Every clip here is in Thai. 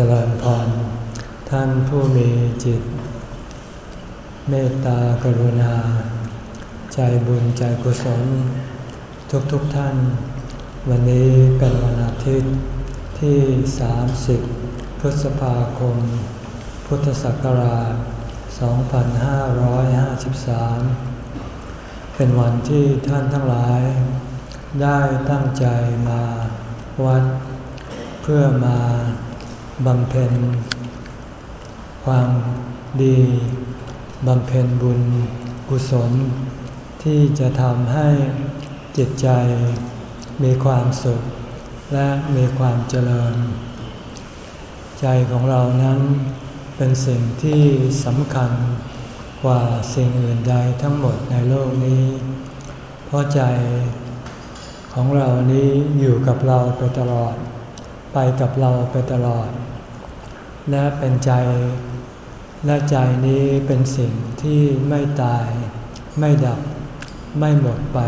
จริญพร ท่านผู้มีจิต เมตตากรุณา ใจบุญใจกุศล ทุกๆทท่าน วันนี้เป็นวันอาทิตย์ที่ 30 พฤษภาคม พุทธศักราช 2553 เป็นวันที่ท่านทั้งหลาย ได้ตั้งใจมาวัดเพื่อมา บำเพ็ญความดี บำเพ็ญบุญกุศล ที่จะทำให้จิตใจมีความสุขและมีความเจริญ ใจของเรานั้นเป็นสิ่งที่สำคัญกว่าสิ่งอื่นใดทั้งหมดในโลกนี้ เพราะใจของเรานี้อยู่กับเราไปตลอด ไปกับเราไปตลอด และเป็นใจ และใจนี้เป็นสิ่งที่ไม่ตาย ไม่ดับ ไม่หมดไป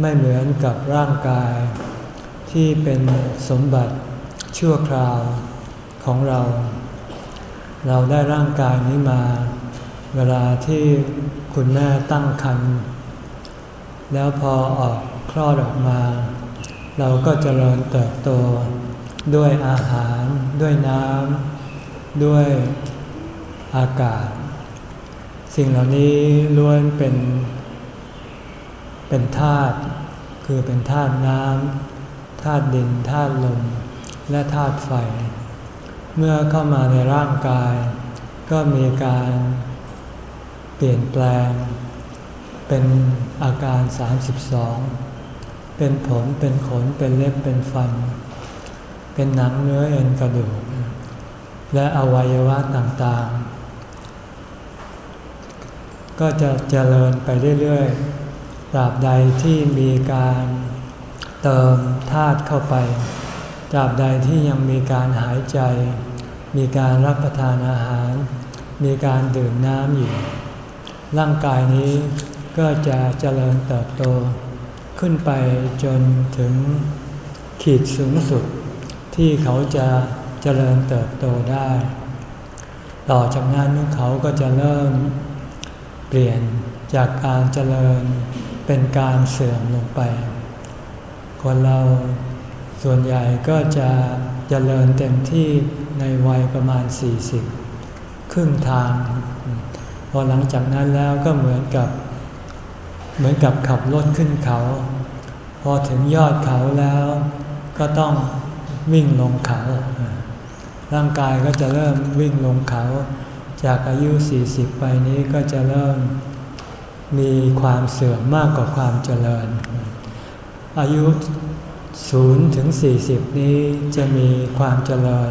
ไม่เหมือนกับร่างกาย ที่เป็นสมบัติชั่วคราวของเรา เราได้ร่างกายนี้มา เวลาที่คุณแม่ตั้งครรภ์แล้วพอออกคลอดออกมา เราก็จเจริญเติบโต ด้วยอาหาร ด้วยน้ำด้วยอากาศ สิ่งเหล่านี้ล้วนเป็นเป็นธาตุคือเป็นธาตุน้ำธาตุดินธาตุลม และธาตุไฟ เมื่อเข้ามาในร่างกาย ก็มีการเปลี่ยนแปลง เป็นอาการ 32 เป็นผมเป็นขนเป็นเล็บเป็นฟันเป็นหนังเนื้อเอ็นกระดูก และอวัยวะต่างๆ ก็จะเจริญไปเรื่อยๆตราบใดที่มีการเติมธาตุเข้าไปตราบใดที่ยังมีการหายใจ มีการรับประทานอาหาร มีการดื่มน้ำอยู่ ร่างกายนี้ก็จะเจริญเติบโต ขึ้นไปจนถึงขีดสูงสุด ที่เขาจะเจริญเติบโตได้ ต่อจากนั้นเขาก็จะเริ่มเปลี่ยนจากการเจริญเป็นการเสื่อมลงไป คนเราส่วนใหญ่ก็จะเจริญเต็มที่ในวัยประมาณ 40 ครึ่งทาง พอหลังจากนั้นแล้วก็เหมือนกับ เหมือนกับขับรถขึ้นเขา พอถึงยอดเขาแล้วก็ต้อง วิ่งลงเขา ร่างกายก็จะเริ่มวิ่งลงเขา จากอายุ 40 ไปนี้ก็จะเริ่มมีความเสื่อมมากกว่าความเจริญ อายุ 0 ถึง 40 นี้จะมีความเจริญ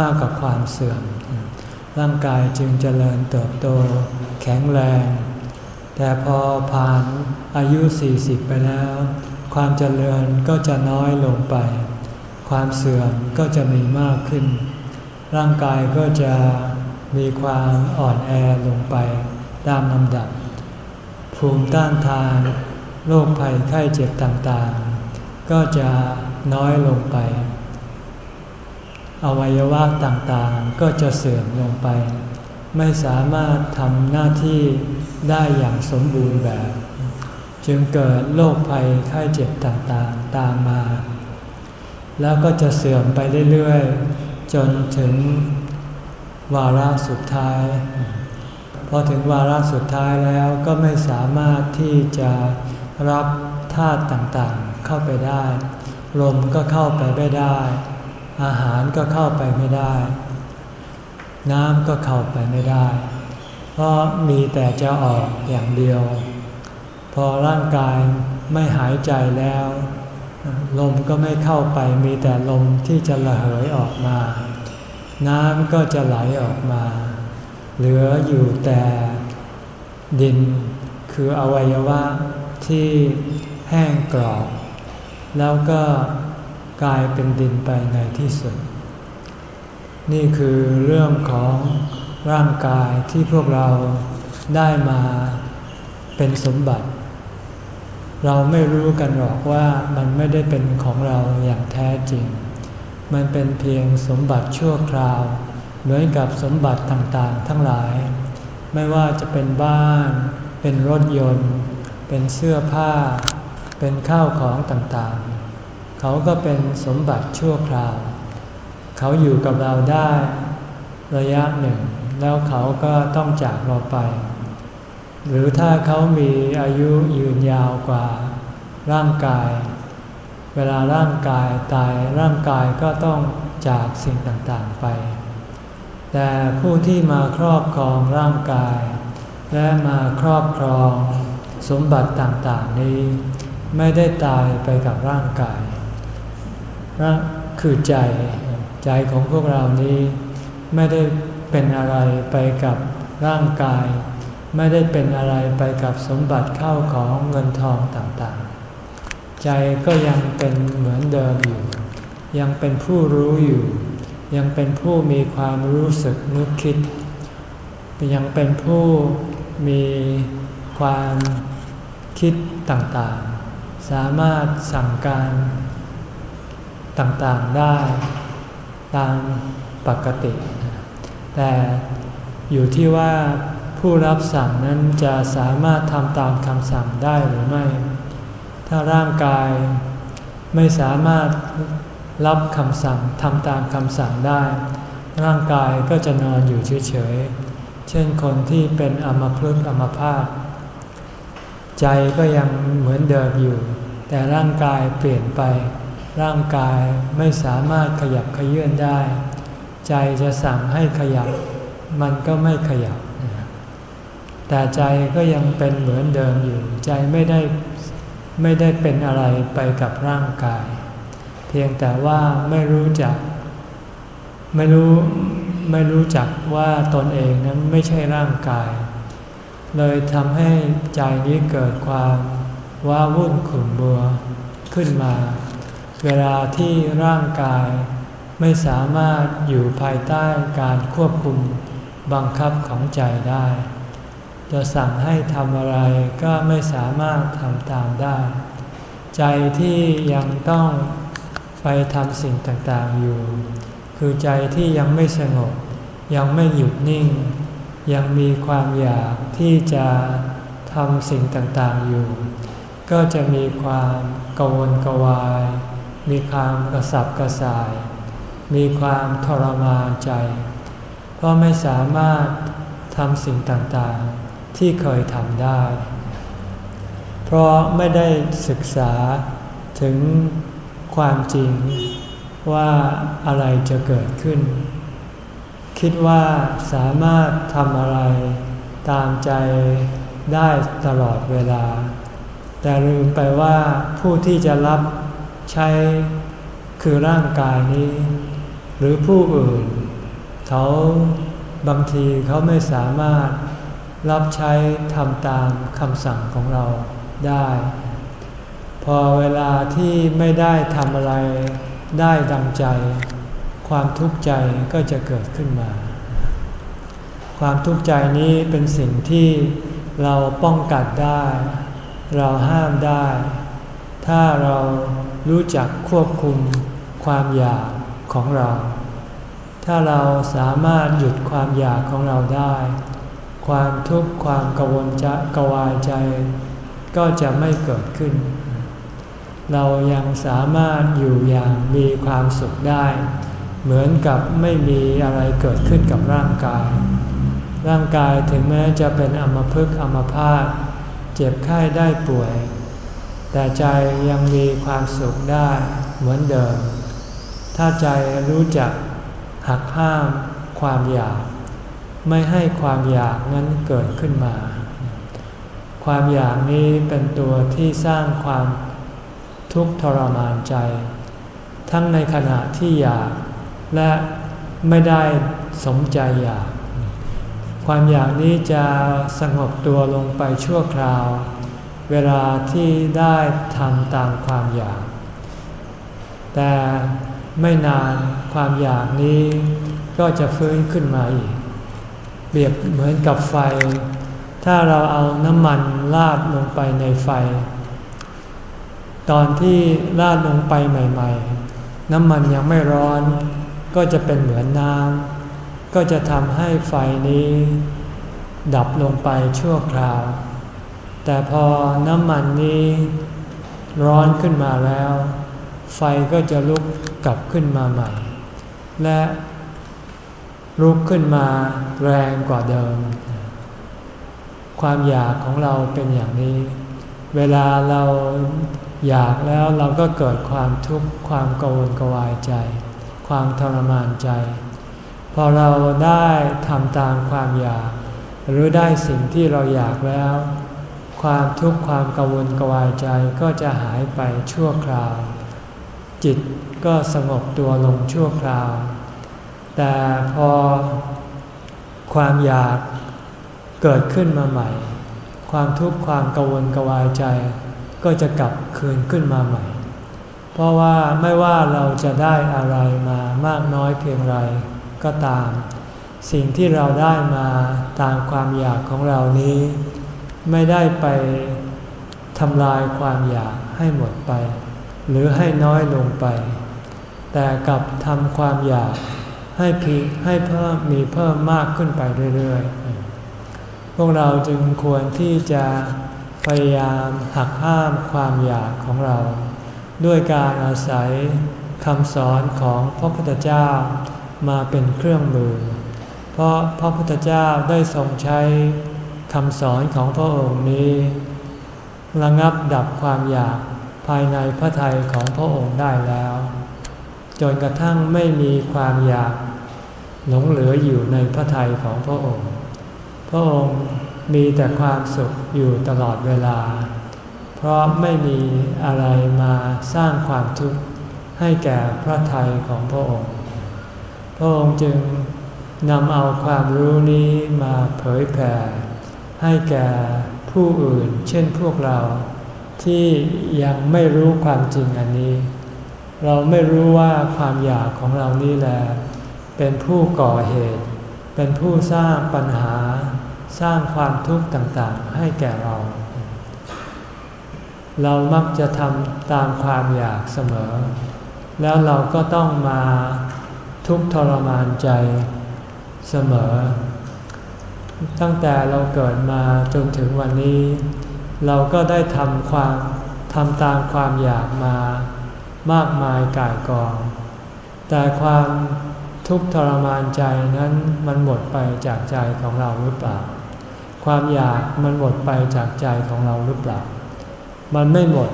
มากกว่าความเสื่อม ร่างกายจึงเจริญเติบโตแข็งแรง แต่พอผ่านอายุ 40 ไปแล้ว ความเจริญก็จะน้อยลงไป ความเสื่อมก็จะมีมากขึ้น ร่างกายก็จะมีความอ่อนแอลงไปตามลำดับ ภูมิต้านทานโรคภัยไข้เจ็บต่างๆ ก็จะน้อยลงไป อวัยวะต่างๆ ก็จะเสื่อมลงไป ไม่สามารถทำหน้าที่ได้อย่างสมบูรณ์แบบ จึงเกิดโรคภัยไข้เจ็บต่างๆ ตามมา แล้วก็จะเสื่อมไปเรื่อยๆ จนถึงวาระสุดท้าย พอถึงวาระสุดท้ายแล้วก็ไม่สามารถที่จะรับธาตุต่างๆเข้าไปได้ ลมก็เข้าไปไม่ได้ อาหารก็เข้าไปไม่ได้ น้ำก็เข้าไปไม่ได้ เพราะมีแต่จะออกอย่างเดียว พอร่างกายไม่หายใจแล้ว ลมก็ไม่เข้าไปมีแต่ลมที่จะระเหยออกมา น้ำก็จะไหลออกมา เหลืออยู่แต่ดินคืออวัยวะที่แห้งกรอบ แล้วก็กลายเป็นดินไปในที่สุด นี่คือเรื่องของร่างกายที่พวกเราได้มาเป็นสมบัติ เราไม่รู้กันหรอกว่ามันไม่ได้เป็นของเราอย่างแท้จริง มันเป็นเพียงสมบัติชั่วคราว เหมือนกับสมบัติต่างๆ ทั้งหลาย ไม่ว่าจะเป็นบ้าน เป็นรถยนต์ เป็นเสื้อผ้า เป็นข้าวของต่างๆ เขาก็เป็นสมบัติชั่วคราว เขาอยู่กับเราได้ ระยะหนึ่ง แล้วเขาก็ต้องจากเราไป หรือถ้าเขามีอายุยืนยาวกว่าร่างกาย เวลาร่างกายตายร่างกายก็ต้องจากสิ่งต่างๆไป แต่ผู้ที่มาครอบครองร่างกาย และมาครอบครองสมบัติต่างๆนี้ ไม่ได้ตายไปกับร่างกายคือใจ ใจของพวกเรานี้ไม่ได้เป็นอะไรไปกับร่างกาย ไม่ได้เป็นอะไรไปกับสมบัติเข้าของเงินทองต่างๆ ใจก็ยังเป็นเหมือนเดิมอยู่ ยังเป็นผู้รู้อยู่ ยังเป็นผู้มีความรู้สึกนึกคิด ยังเป็นผู้มีความคิดต่างๆ สามารถสั่งการต่างๆได้ตามปกติ แต่อยู่ที่ว่า ผู้รับสั่งนั้นจะสามารถทำตามคำสั่งได้หรือไม่ ถ้าร่างกายไม่สามารถรับคำสั่งทำตามคำสั่งได้ ร่างกายก็จะนอนอยู่เฉยๆ เช่นคนที่เป็นอมพลึกอมภาพใจก็ยังเหมือนเดิมอยู่ แต่ร่างกายเปลี่ยนไป ร่างกายไม่สามารถขยับขยื่นได้ ใจจะสั่งให้ขยับ มันก็ไม่ขยับ แต่ใจก็ยังเป็นเหมือนเดิมอยู่ ใจไม่ได้ไม่ได้เป็นอะไรไปกับร่างกาย เพียงแต่ว่าไม่รู้จัก ไม่รู้ไม่รู้จักว่าตนเองนั้นไม่ใช่ร่างกาย เลยทำให้ใจนี้เกิดความว้าวุ่นขุ่นบัวขึ้นมา เวลาที่ร่างกายไม่สามารถอยู่ภายใต้การควบคุมบังคับของใจได้ จะสั่งให้ทำอะไรก็ไม่สามารถทำตามได้ ใจที่ยังต้องไปทำสิ่งต่างๆอยู่ คือใจที่ยังไม่สงบ ยังไม่หยุดนิ่ง ยังมีความอยากที่จะทำสิ่งต่างๆอยู่ ก็จะมีความกังวลกวาย มีความกระสับกระส่าย มีความทรมานใจ เพราะไม่สามารถทำสิ่งต่างๆ ที่เคยทำได้ เพราะไม่ได้ศึกษาถึงความจริงว่าอะไรจะเกิดขึ้น คิดว่าสามารถทำอะไรตามใจได้ตลอดเวลา แต่ลืมไปว่าผู้ที่จะรับใช้คือร่างกายนี้ หรือผู้อื่น เขาบางทีเขาไม่สามารถ รับใช้ทำตามคำสั่งของเราได้ พอเวลาที่ไม่ได้ทำอะไรได้ดังใจ ความทุกข์ใจก็จะเกิดขึ้นมา ความทุกข์ใจนี้เป็นสิ่งที่เราป้องกันได้ เราห้ามได้ ถ้าเรารู้จักควบคุมความอยากของเรา ถ้าเราสามารถหยุดความอยากของเราได้ ความทุกข์ความกังวลจะกวายใจ ก็จะไม่เกิดขึ้น เรายังสามารถอยู่อย่างมีความสุขได้ เหมือนกับไม่มีอะไรเกิดขึ้นกับร่างกาย ร่างกายถึงแม้จะเป็นอมพึกอมพาตเจ็บไข้ได้ป่วย แต่ใจยังมีความสุขได้เหมือนเดิม ถ้าใจรู้จักหักห้ามความอยาก ไม่ให้ความอยากนั้นเกิดขึ้นมา ความอยากนี้เป็นตัวที่สร้างความทุกข์ทรมานใจ ทั้งในขณะที่อยากและไม่ได้สมใจอยาก ความอยากนี้จะสงบตัวลงไปชั่วคราว เวลาที่ได้ทำตามความอยาก แต่ไม่นานความอยากนี้ก็จะฟื้นขึ้นมาอีก เปรียบเหมือนกับไฟ ถ้าเราเอาน้ำมันลาดลงไปในไฟ ตอนที่ลาดลงไปใหม่ ๆ น้ำมันยังไม่ร้อน ก็จะเป็นเหมือนน้ำก็จะทำให้ไฟนี้ ดับลงไปชั่วคราว แต่พอน้ำมันนี้ร้อนขึ้นมาแล้ว ไฟก็จะลุกกลับขึ้นมาใหม่ และ ลุกขึ้นมาแรงกว่าเดิม ความอยากของเราเป็นอย่างนี้ เวลาเราอยากแล้วเราก็เกิดความทุกข์ความกังวลกวายใจ ความทรมานใจ พอเราได้ทำตามความอยาก หรือได้สิ่งที่เราอยากแล้ว ความทุกข์ความกังวลกวายใจก็จะหายไปชั่วคราว จิตก็สงบตัวลงชั่วคราว แต่พอความอยากเกิดขึ้นมาใหม่ ความทุกข์ความกังวลกวายใจ ก็จะกลับคืนขึ้นมาใหม่ เพราะว่าไม่ว่าเราจะได้อะไรมามากน้อยเพียงไรก็ตาม สิ่งที่เราได้มาตามความอยากของเรานี้ ไม่ได้ไปทำลายความอยากให้หมดไป หรือให้น้อยลงไป แต่กลับทำความอยาก ให้พีให้เพิ่มมีเพิ่มมากขึ้นไปเรื่อยๆ พวกเราจึงควรที่จะพยายามหักห้ามความอยากของเรา ด้วยการอาศัยคำสอนของพระพุทธเจ้ามาเป็นเครื่องมือ เพราะพระพุทธเจ้าได้ทรงใช้คำสอนของพระองค์นี้ ระงับดับความอยากภายในพระทัยของพระองค์ได้แล้ว จนกระทั่งไม่มีความอยากหลงเหลืออยู่ในพระทัยของพระองค์ พระองค์มีแต่ความสุขอยู่ตลอดเวลา เพราะไม่มีอะไรมาสร้างความทุกข์ให้แก่พระทัยของพระองค์ พระองค์จึงนำเอาความรู้นี้มาเผยแผ่ ให้แก่ผู้อื่นเช่นพวกเราที่ยังไม่รู้ความจริงอันนี้ เราไม่รู้ว่าความอยากของเรานี่แหละเป็นผู้ก่อเหตุ เป็นผู้สร้างปัญหา สร้างความทุกข์ต่างๆ ให้แก่เรา เรามักจะทำตามความอยากเสมอ แล้วเราก็ต้องมาทุกข์ทรมานใจเสมอ ตั้งแต่เราเกิดมาจนถึงวันนี้ เราก็ได้ทำความทำตามความอยากมา มากมายก่ายกอง แต่ความทุกข์ทรมานใจนั้นมันหมดไปจากใจของเราหรือเปล่า ความอยากมันหมดไปจากใจของเราหรือเปล่า มันไม่หมด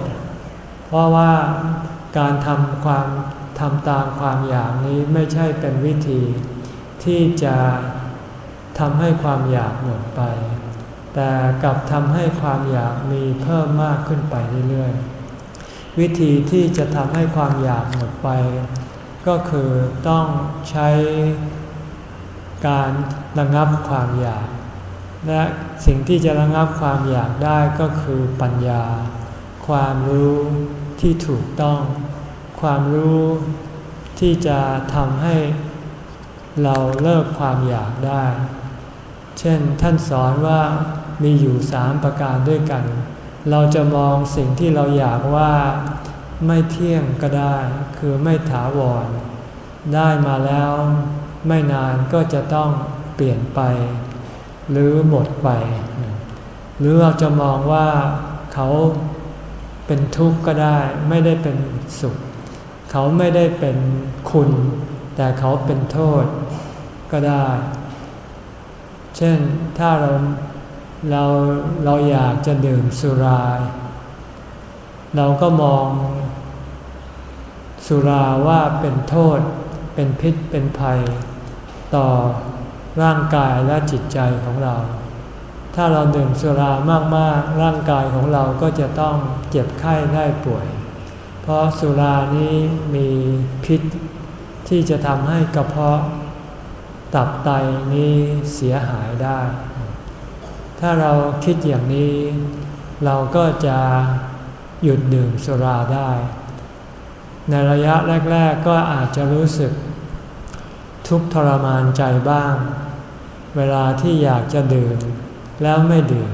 เพราะว่าการทำความทำตามความอยากนี้ไม่ใช่เป็นวิธี ที่จะทำให้ความอยากหมดไป แต่กลับทำให้ความอยากมีเพิ่มมากขึ้นไปเรื่อยๆ วิธีที่จะทำให้ความอยากหมดไป ก็คือต้องใช้การระงับความอยาก และสิ่งที่จะระงับความอยากได้ก็คือปัญญา ความรู้ที่ถูกต้อง ความรู้ที่จะทำให้เราเลิกความอยากได้ เช่นท่านสอนว่ามีอยู่สามประการด้วยกัน เราจะมองสิ่งที่เราอยากว่าไม่เที่ยงก็ได้ คือไม่ถาวร ได้มาแล้วไม่นานก็จะต้องเปลี่ยนไป หรือหมดไป หรือเราจะมองว่าเขาเป็นทุกข์ก็ได้ ไม่ได้เป็นสุข เขาไม่ได้เป็นคุณ แต่เขาเป็นโทษก็ได้ เช่นถ้าเรา เราเราอยากจะดื่มสุรา เราก็มอง สุราว่าเป็นโทษ เป็นพิษเป็นภัย ต่อร่างกายและจิตใจของเรา ถ้าเราดื่มสุรามากๆ ร่างกายของเราก็จะต้องเจ็บไข้ได้ป่วย เพราะสุรานี้มีพิษที่จะทำให้กระเพาะตับไตนี้เสียหายได้ ถ้าเราคิดอย่างนี้ เราก็จะหยุดดื่มสุราได้ ในระยะแรก ๆก็อาจจะรู้สึก ทุกข์ทรมานใจบ้าง เวลาที่อยากจะดื่มแล้วไม่ดื่ม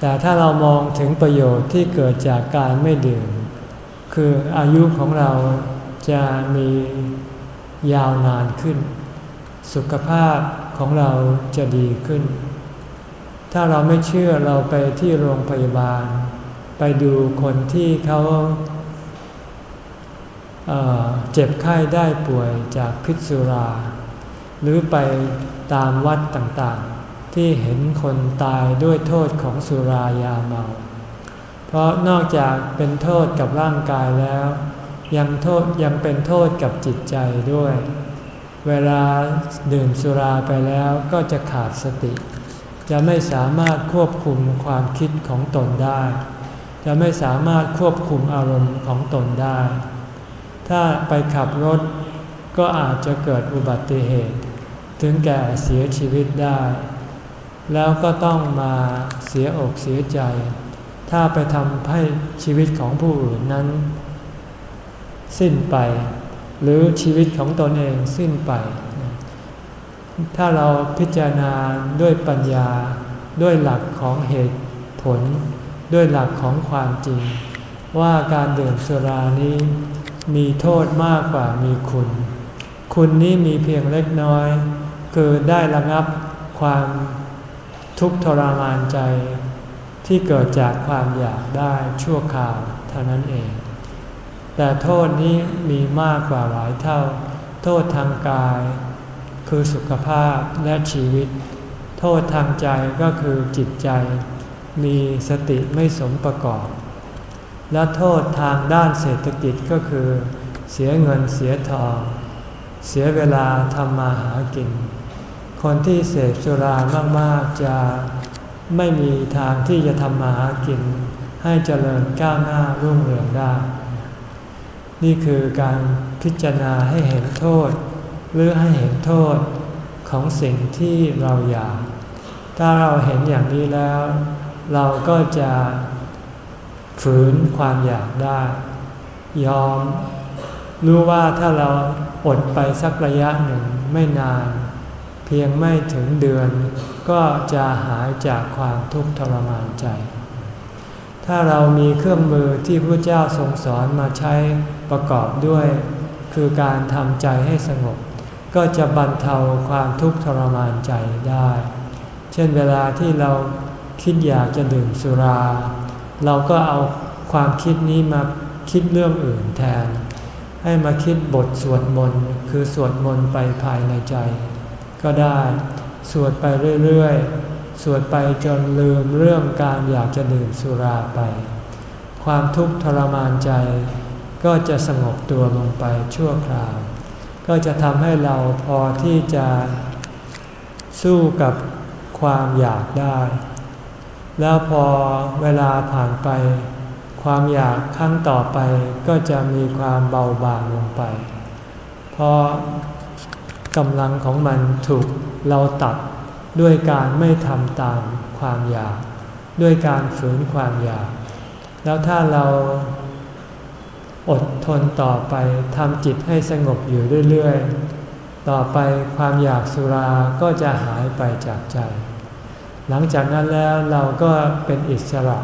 แต่ถ้าเรามองถึงประโยชน์ที่เกิดจากการไม่ดื่ม คืออายุของเราจะมียาวนานขึ้น สุขภาพของเราจะดีขึ้น ถ้าเราไม่เชื่อเราไปที่โรงพยาบาล ไปดูคนที่เขาเเจ็บไข้ได้ป่วยจากพิษสุรา หรือไปตามวัดต่างๆ ที่เห็นคนตายด้วยโทษของสุรายาเมา เพราะนอกจากเป็นโทษกับร่างกายแล้ว ยังโทษยังเป็นโทษกับจิตใจด้วย เวลาดื่มสุราไปแล้วก็จะขาดสติ จะไม่สามารถควบคุมความคิดของตนได้ จะไม่สามารถควบคุมอารมณ์ของตนได้ ถ้าไปขับรถก็อาจจะเกิดอุบัติเหตุ ถึงแก่เสียชีวิตได้ แล้วก็ต้องมาเสียอกเสียใจ ถ้าไปทำให้ชีวิตของผู้อื่นนั้น สิ้นไป หรือชีวิตของตนเองสิ้นไป ถ้าเราพิจารณาด้วยปัญญา ด้วยหลักของเหตุผล ด้วยหลักของความจริง ว่าการดื่มสุรานี้มีโทษมากกว่ามีคุณ คุณนี้มีเพียงเล็กน้อย คือได้ระงับความทุกข์ทรมานใจ ที่เกิดจากความอยากได้ชั่วคราวเท่านั้นเอง แต่โทษนี้มีมากกว่าหลายเท่า โทษทางกาย คือสุขภาพและชีวิต โทษทางใจก็คือจิตใจ มีสติไม่สมประกอบ และโทษทางด้านเศรษฐกิจก็คือ เสียเงินเสียทอง เสียเวลาทำมาหากิน คนที่เสพสุรามากๆจะไม่มีทางที่จะทำมาหากิน ให้เจริญก้าวหน้ารุ่งเรืองได้ นี่คือการพิจารณาให้เห็นโทษ หรือให้เห็นโทษของสิ่งที่เราอยาก ถ้าเราเห็นอย่างนี้แล้ว เราก็จะฝืนความอยากได้ ยอมรู้ว่าถ้าเราอดไปสักระยะหนึ่งไม่นาน เพียงไม่ถึงเดือน ก็จะหายจากความทุกข์ทรมานใจ ถ้าเรามีเครื่องมือที่พระเจ้าทรงสอนมาใช้ประกอบด้วย คือการทำใจให้สงบ ก็จะบรรเทาความทุกข์ทรมานใจได้ เช่นเวลาที่เราคิดอยากจะดื่มสุรา เราก็เอาความคิดนี้มาคิดเรื่องอื่นแทน ให้มาคิดบทสวดมนต์คือสวดมนต์ไปภายในใจ ก็ได้สวดไปเรื่อยๆ สวดไปจนลืมเรื่องการอยากจะดื่มสุราไป ความทุกข์ทรมานใจก็จะสงบตัวลงไปชั่วคราว ก็จะทำให้เราพอที่จะสู้กับความอยากได้ แล้วพอเวลาผ่านไป ความอยากครั้งต่อไปก็จะมีความเบาบางลงไป เพราะกำลังของมันถูกเราตัดด้วยการไม่ทำตามความอยาก ด้วยการฝืนความอยาก แล้วถ้าเรา อดทนต่อไปทำจิตให้สงบอยู่เรื่อยๆ ต่อไปความอยากสุราก็จะหายไปจากใจ หลังจากนั้นแล้วเราก็เป็นอิสระ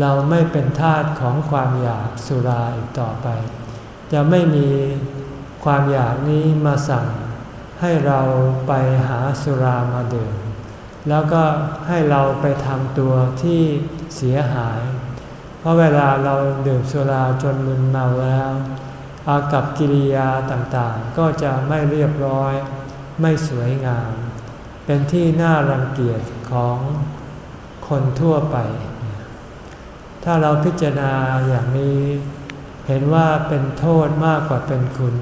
เราไม่เป็นทาสของความอยากสุราอีกต่อไป จะไม่มีความอยากนี้มาสั่ง ให้เราไปหาสุรามาดื่มแล้วก็ให้เราไปทำตัวที่เสียหาย เพราะเวลาเราดื่มสุราจนมึนเมาแล้ว อากับกิริยาต่างๆ ก็จะไม่เรียบร้อย ไม่สวยงาม เป็นที่น่ารังเกียจของคนทั่วไป ถ้าเราพิจารณาอย่างนี้ เห็นว่าเป็นโทษมากกว่าเป็นคุณ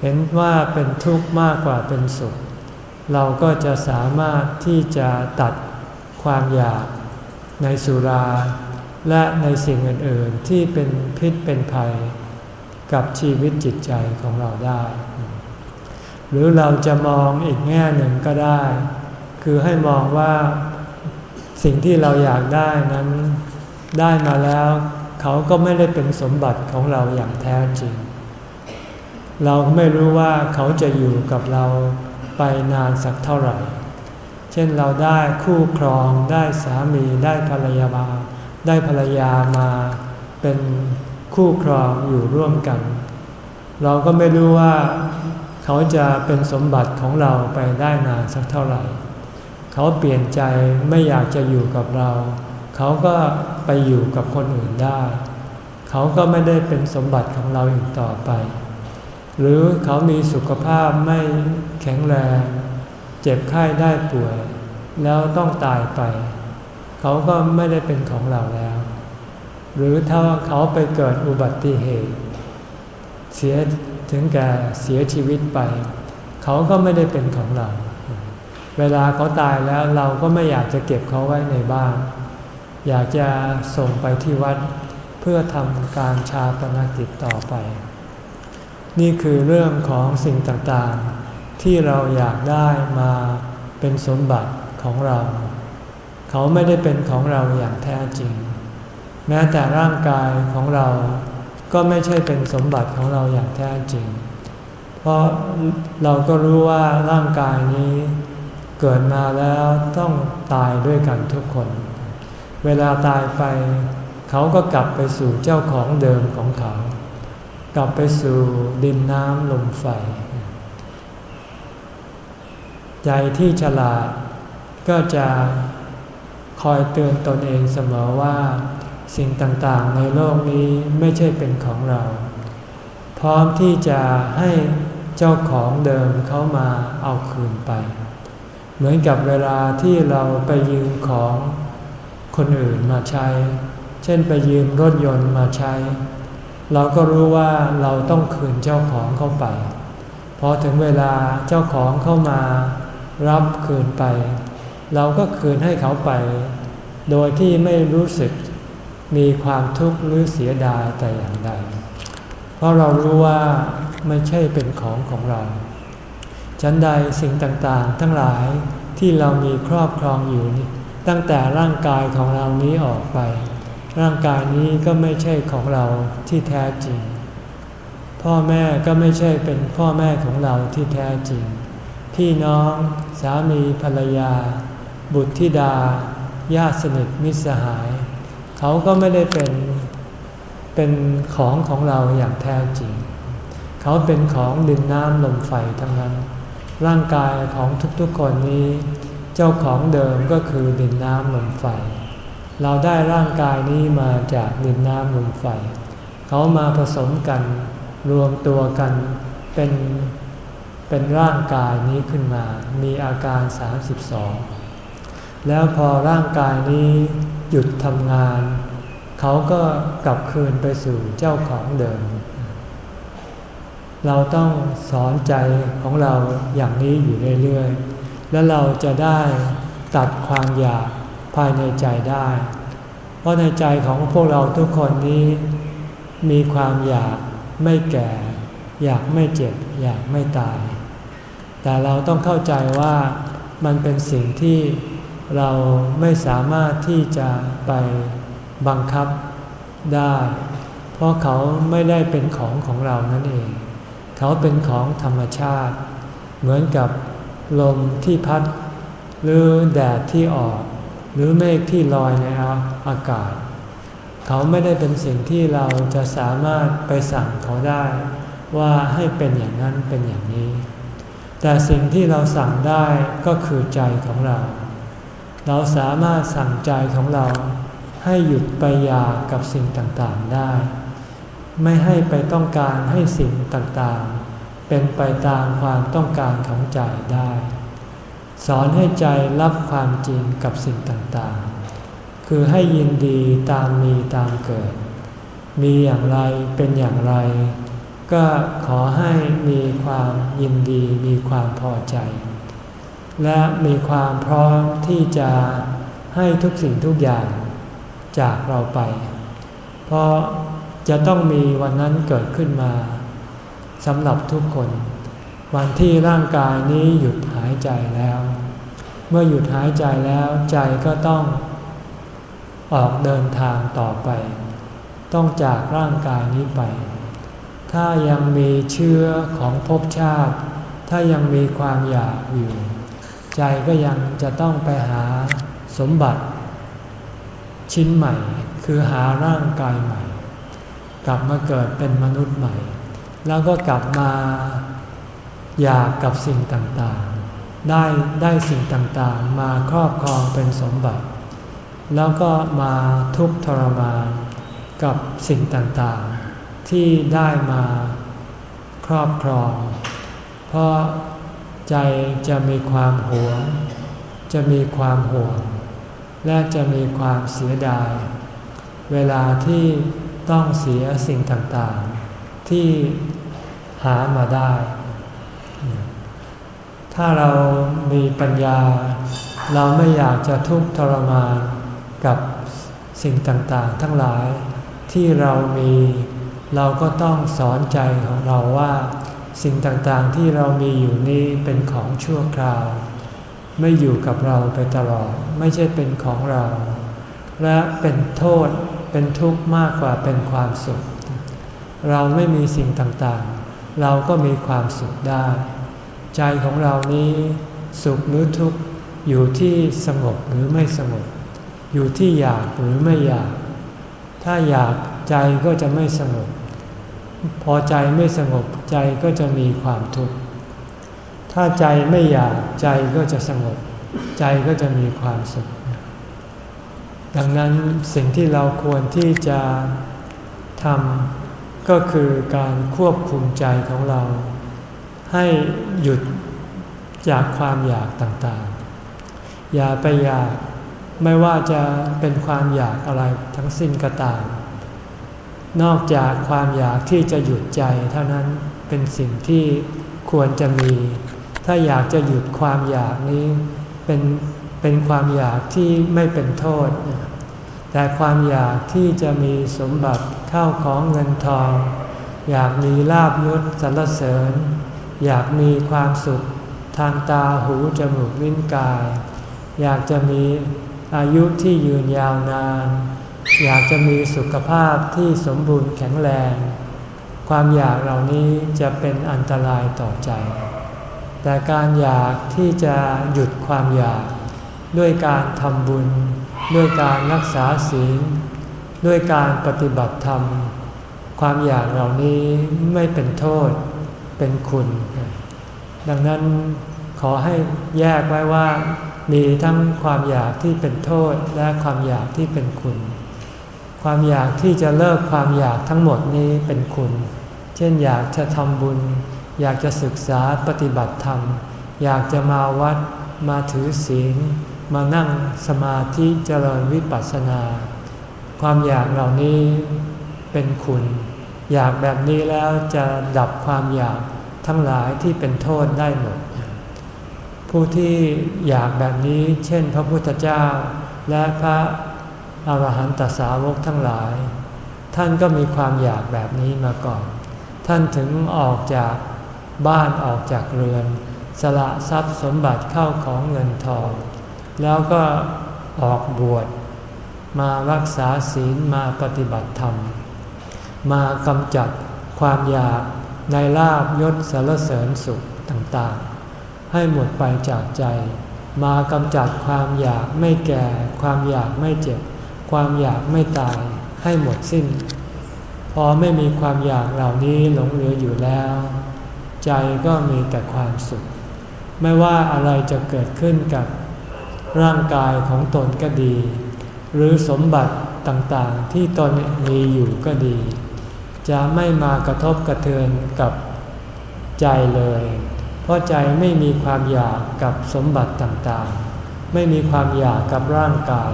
เห็นว่าเป็นทุกข์มากกว่าเป็นสุข เราก็จะสามารถที่จะตัดความอยากในสุรา และในสิ่งอื่นๆที่เป็นพิษเป็นภัยกับชีวิตจิตใจของเราได้ หรือเราจะมองอีกแง่หนึ่งก็ได้ คือให้มองว่าสิ่งที่เราอยากได้นั้นได้มาแล้วเขาก็ไม่ได้เป็นสมบัติของเราอย่างแท้จริง เราไม่รู้ว่าเขาจะอยู่กับเราไปนานสักเท่าไหร่ เช่นเราได้คู่ครองได้สามีได้ภรรยามา ได้ภรรยามาเป็นคู่ครองอยู่ร่วมกัน เราก็ไม่รู้ว่าเขาจะเป็นสมบัติของเราไปได้นานสักเท่าไหร่ เขาเปลี่ยนใจไม่อยากจะอยู่กับเรา เขาก็ไปอยู่กับคนอื่นได้ เขาก็ไม่ได้เป็นสมบัติของเราอีกต่อไป หรือเขามีสุขภาพไม่แข็งแรง เจ็บไข้ได้ป่วย แล้วต้องตายไป เขาก็ไม่ได้เป็นของเราแล้ว หรือถ้าเขาไปเกิดอุบัติเหตุ เสียถึงแก่เสียชีวิตไป เขาก็ไม่ได้เป็นของเรา เวลาเขาตายแล้วเราก็ไม่อยากจะเก็บเขาไว้ในบ้าน อยากจะส่งไปที่วัดเพื่อทำการชาปนกิจต่อไป นี่คือเรื่องของสิ่งต่างๆ ที่เราอยากได้มาเป็นสมบัติของเรา เขาไม่ได้เป็นของเราอย่างแท้จริง แม้แต่ร่างกายของเราก็ไม่ใช่เป็นสมบัติของเราอย่างแท้จริง เพราะเราก็รู้ว่าร่างกายนี้เกิดมาแล้วต้องตายด้วยกันทุกคน เวลาตายไป เขาก็กลับไปสู่เจ้าของเดิมของเขา กลับไปสู่ดินน้ำลมไฟ ใจที่ฉลาดก็จะ คอยเตือนตนเองเสมอว่า สิ่งต่างๆในโลกนี้ไม่ใช่เป็นของเรา พร้อมที่จะให้เจ้าของเดิมเขามาเอาคืนไป เหมือนกับเวลาที่เราไปยืมของคนอื่นมาใช้ เช่นไปยืมรถยนต์มาใช้ เราก็รู้ว่าเราต้องคืนเจ้าของเข้าไป พอถึงเวลาเจ้าของเข้ามารับคืนไป เราก็คืนให้เขาไป โดยที่ไม่รู้สึกมีความทุกข์หรือเสียดายแต่อย่างใด เพราะเรารู้ว่าไม่ใช่เป็นของของเรา ฉันใดสิ่งต่างๆ ทั้งหลายที่เรามีครอบครองอยู่นี่ตั้งแต่ร่างกายของเรานี้ออกไป ร่างกายนี้ก็ไม่ใช่ของเราที่แท้จริง พ่อแม่ก็ไม่ใช่เป็นพ่อแม่ของเราที่แท้จริง พี่น้อง สามีภรรยา บุตรธิดา ญาติสนิทมิตรสหาย เขาก็ไม่ได้เป็นเป็นของของเราอย่างแท้จริง เขาเป็นของดินน้ำลมไฟทั้งนั้น ร่างกายของทุกๆคนนี้ เจ้าของเดิมก็คือดินน้ำลมไฟ เราได้ร่างกายนี้มาจากดินน้ำลมไฟ เขามาผสมกันรวมตัวกันเป็นเป็นร่างกายนี้ขึ้นมา มีอาการ 32 แล้วพอร่างกายนี้หยุดทำงาน เขาก็กลับคืนไปสู่เจ้าของเดิม เราต้องสอนใจของเราอย่างนี้อยู่เรื่อยๆ แล้วเราจะได้ตัดความอยากภายในใจได้ เพราะในใจของพวกเราทุกคนนี้มีความอยากไม่แก่ อยากไม่เจ็บ อยากไม่ตาย แต่เราต้องเข้าใจว่ามันเป็นสิ่งที่ เราไม่สามารถที่จะไปบังคับได้ เพราะเขาไม่ได้เป็นของของเรานั่นเอง เขาเป็นของธรรมชาติ เหมือนกับลมที่พัด หรือแดดที่ออก หรือเมฆที่ลอยในอากาศ เขาไม่ได้เป็นสิ่งที่เราจะสามารถไปสั่งเขาได้ ว่าให้เป็นอย่างนั้นเป็นอย่างนี้ แต่สิ่งที่เราสั่งได้ก็คือใจของเรา เราสามารถสั่งใจของเราให้หยุดไปอยากกับสิ่งต่างๆได้ ไม่ให้ไปต้องการให้สิ่งต่างๆ เป็นไปตามความต้องการของใจได้ สอนให้ใจรับความจริงกับสิ่งต่างๆ คือให้ยินดีตามมีตามเกิด มีอย่างไรเป็นอย่างไร ก็ขอให้มีความยินดีมีความพอใจ และมีความพร้อมที่จะให้ทุกสิ่งทุกอย่างจากเราไป เพราะจะต้องมีวันนั้นเกิดขึ้นมาสำหรับทุกคน วันที่ร่างกายนี้หยุดหายใจแล้ว เมื่อหยุดหายใจแล้วใจก็ต้องออกเดินทางต่อไป ต้องจากร่างกายนี้ไป ถ้ายังมีเชื้อของภพชาติ ถ้ายังมีความอยากอยู่ ใจก็ยังจะต้องไปหาสมบัติชิ้นใหม่ คือหาร่างกายใหม่ กลับมาเกิดเป็นมนุษย์ใหม่ แล้วก็กลับมาอยากกับสิ่งต่างๆ ได้ได้สิ่งต่างๆ มาครอบครองเป็นสมบัติ แล้วก็มาทุกข์ทรมานกับสิ่งต่างๆ ที่ได้มาครอบครอง เพราะ ใจจะมีความหวง จะมีความห่วง และจะมีความเสียดาย เวลาที่ต้องเสียสิ่งต่างๆ ที่หามาได้ ถ้าเรามีปัญญา เราไม่อยากจะทุกข์ทรมานกับสิ่งต่างๆ ทั้งหลายที่เรามีเราก็ต้องสอนใจของเราว่า สิ่งต่างๆที่เรามีอยู่นี้เป็นของชั่วคราว ไม่อยู่กับเราไปตลอด ไม่ใช่เป็นของเรา และเป็นโทษเป็นทุกข์มากกว่าเป็นความสุข เราไม่มีสิ่งต่างๆ เราก็มีความสุขได้ ใจของเรานี้สุขหรือทุกข์อยู่ที่สงบหรือไม่สงบ อยู่ที่อยากหรือไม่อยาก ถ้าอยากใจก็จะไม่สงบ พอใจไม่สงบใจก็จะมีความทุกข์ ถ้าใจไม่อยากใจก็จะสงบ ใจก็จะมีความสุข ดังนั้นสิ่งที่เราควรที่จะทำก็คือการควบคุมใจของเรา ให้หยุดจากความอยากต่างๆ อย่าไปอยากไม่ว่าจะเป็นความอยากอะไรทั้งสิ้นก็ตาม นอกจากความอยากที่จะหยุดใจเท่านั้นเป็นสิ่งที่ควรจะมี ถ้าอยากจะหยุดความอยากนี้เป็นเป็นความอยากที่ไม่เป็นโทษ แต่ความอยากที่จะมีสมบัติเข้าของเงินทอง อยากมีลาบยศสรรเสริญ อยากมีความสุขทางตาหูจมูกลิ้นกาย อยากจะมีอายุที่ยืนยาวนาน อยากจะมีสุขภาพที่สมบูรณ์แข็งแรง ความอยากเหล่านี้จะเป็นอันตรายต่อใจ แต่การอยากที่จะหยุดความอยาก ด้วยการทำบุญ ด้วยการรักษาศีล ด้วยการปฏิบัติธรรม ความอยากเหล่านี้ไม่เป็นโทษ เป็นคุณ ดังนั้นขอให้แยกไว้ว่ามีทั้งความอยากที่เป็นโทษและความอยากที่เป็นคุณ ความอยากที่จะเลิกความอยากทั้งหมดนี้เป็นคุณ เช่นอยากจะทำบุญ อยากจะศึกษาปฏิบัติธรรม อยากจะมาวัด มาถือศีล มานั่งสมาธิเจริญวิปัสสนา ความอยากเหล่านี้เป็นคุณ อยากแบบนี้แล้วจะดับความอยากทั้งหลายที่เป็นโทษได้หมด ผู้ที่อยากแบบนี้ เช่น พระพุทธเจ้าและพระ อรหันตสาวกทั้งหลาย ท่านก็มีความอยากแบบนี้มาก่อน ท่านถึงออกจากบ้านออกจากเรือน สละทรัพย์สมบัติเข้าของเงินทอง แล้วก็ออกบวชมารักษาศีลมาปฏิบัติธรรม มากำจัดความอยากในลาบยศสารเสริญสุขต่างๆ ให้หมดไปจากใจ มากำจัดความอยากไม่แก่ ความอยากไม่เจ็บ ความอยากไม่ตายให้หมดสิ้น พอไม่มีความอยากเหล่านี้หลงเหลืออยู่แล้ว ใจก็มีแต่ความสุข ไม่ว่าอะไรจะเกิดขึ้นกับร่างกายของตนก็ดี หรือสมบัติต่างๆที่ตนมีอยู่ก็ดี จะไม่มากระทบกระเทือนกับใจเลย เพราะใจไม่มีความอยากกับสมบัติต่างๆ ไม่มีความอยากกับร่างกาย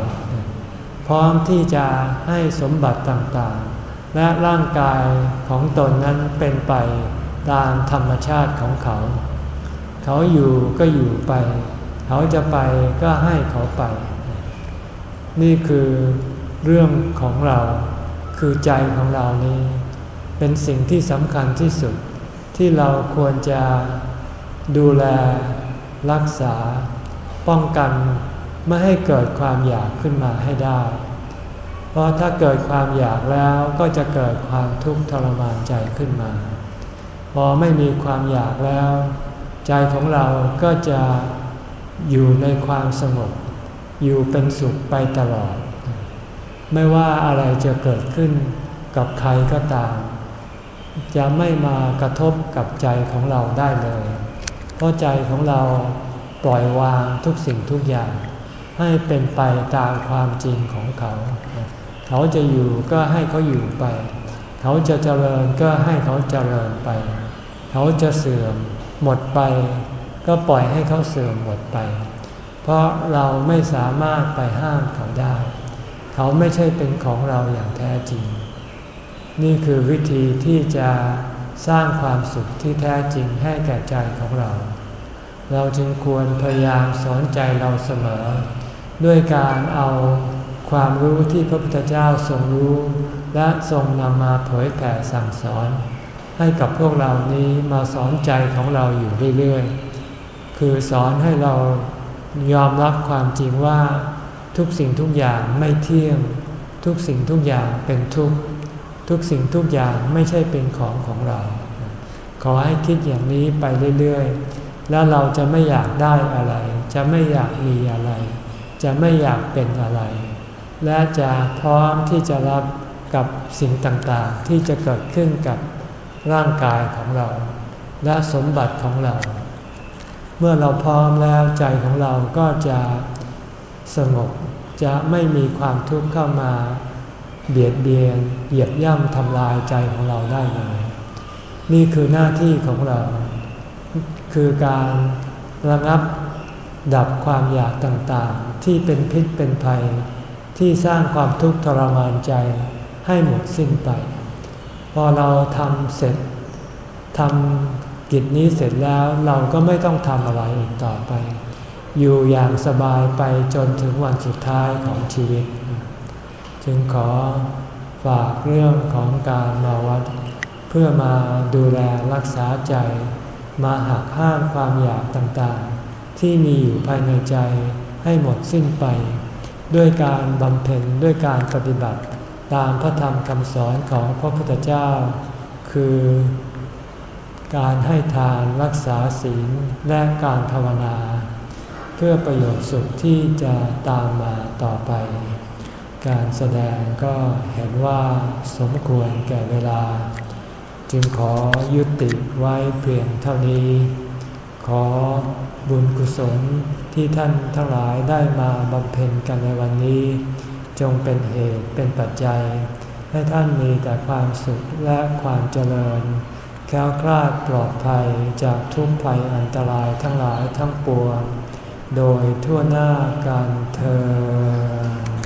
พร้อมที่จะให้สมบัติต่างๆ และร่างกายของตนนั้นเป็นไปตามธรรมชาติของเขา เขาอยู่ก็อยู่ไป เขาจะไปก็ให้เขาไป นี่คือเรื่องของเราคือใจของเรานี้ เป็นสิ่งที่สำคัญที่สุดที่เราควรจะดูแลรักษาป้องกัน ไม่ให้เกิดความอยากขึ้นมาให้ได้ เพราะถ้าเกิดความอยากแล้วก็จะเกิดความทุกข์ทรมานใจขึ้นมา พอไม่มีความอยากแล้ว ใจของเราก็จะอยู่ในความสงบ อยู่เป็นสุขไปตลอด ไม่ว่าอะไรจะเกิดขึ้นกับใครก็ตาม จะไม่มากระทบกับใจของเราได้เลย เพราะใจของเราปล่อยวางทุกสิ่งทุกอย่าง ให้เป็นไปตามความจริงของเขา เขาจะอยู่ก็ให้เขาอยู่ไป เขาจะเจริญก็ให้เขาเจริญไป เขาจะเสื่อมหมดไป ก็ปล่อยให้เขาเสื่อมหมดไป เพราะเราไม่สามารถไปห้ามเขาได้ เขาไม่ใช่เป็นของเราอย่างแท้จริง นี่คือวิธีที่จะสร้างความสุขที่แท้จริงให้แก่ใจของเรา เราจึงควรพยายามสอนใจเราเสมอ ด้วยการเอาความรู้ที่พระพุทธเจ้าทรงรู้ และทรงนำมาเผยแผ่สั่งสอน ให้กับพวกเรานี้มาสอนใจของเราอยู่เรื่อยๆ คือสอนให้เรายอมรับความจริงว่า ทุกสิ่งทุกอย่างไม่เที่ยง ทุกสิ่งทุกอย่างเป็นทุกข์ทุกสิ่งทุกอย่างไม่ใช่เป็นของของเรา ขอให้คิดอย่างนี้ไปเรื่อยๆ แล้วเราจะไม่อยากได้อะไร จะไม่อยากมีอะไร จะไม่อยากเป็นอะไร และจะพร้อมที่จะรับกับสิ่งต่างๆ ที่จะเกิดขึ้นกับร่างกายของเรา และสมบัติของเรา เมื่อเราพร้อมแล้วใจของเราก็จะสงบจะไม่มีความทุกข์เข้ามาเบียดเบียนเหยียบย่ำทำลายใจของเราได้เลย นี่คือหน้าที่ของเรา คือการระงับ ดับความอยากต่างๆ ที่เป็นพิษเป็นภัย ที่สร้างความทุกข์ทรมานใจให้หมดสิ้นไป พอเราทำเสร็จทำกิจนี้เสร็จแล้วเราก็ไม่ต้องทำอะไรอีกต่อไป อยู่อย่างสบายไปจนถึงวันสุดท้ายของชีวิต จึงขอฝากเรื่องของการมาวัด เพื่อมาดูแลรักษาใจ มาหักห้ามความอยากต่างๆ ที่มีอยู่ภายในใจให้หมดสิ้นไป ด้วยการบำเพ็ญด้วยการปฏิบัติ ตามพระธรรมคำสอนของพระพุทธเจ้า คือการให้ทานรักษาศีลและการภาวนา เพื่อประโยชน์สุขที่จะตามมาต่อไป การแสดงก็เห็นว่าสมควรแก่เวลา จึงขอยุติไว้เพียงเท่านี้ ขอ บุญกุศลที่ท่านทั้งหลายได้มาบำเพ็ญกันในวันนี้ จงเป็นเหตุเป็นปัจจัย ให้ท่านมีแต่ความสุขและความเจริญ แค้วคลาดปลอดภัยจากทุกภัยอันตรายทั้งหลายทั้งปวง โดยทั่วหน้ากันเธอ